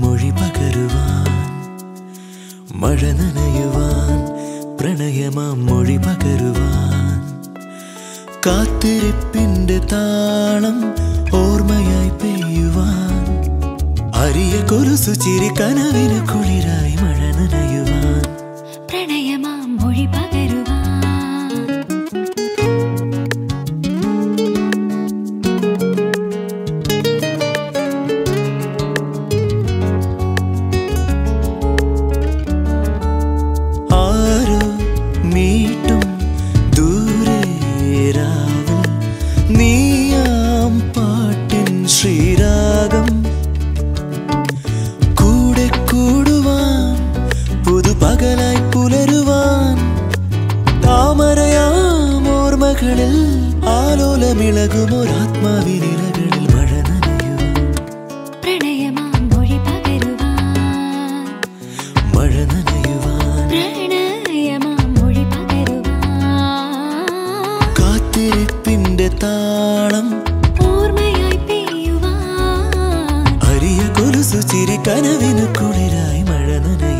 മൊഴി പകരുവാൻ മഴ നനയുവാൻ പ്രണയമാം മൊഴി പകരുവാൻ. കാത്തിരിപ്പിന്റെ താളം ഓർമ്മയായി പെയ്യുവാൻ അരിയ കൊലുസു ചിരി കനവിന് കുളിരായി മഴ നനയുവാൻ. പ്രണയമാം മൊഴി പകരുവാൻ ഓർമ്മകളിൽ ആലോലമിളകുമൊരാത്മാവിനിരകളിൽ മഴ നനയൂ പ്രണയമാം മൊഴി പകരുവാൻ മഴ നനയുവാൻ പ്രണയമാം മൊഴി പകരുവാൻ കാത്തിരിപ്പിന്റെ താളം ഓർമ്മയായി പെയ്യുവാൻ അരിയ കൊലുസു ചിരി കനവിനു കുളിരായി മഴ നനയും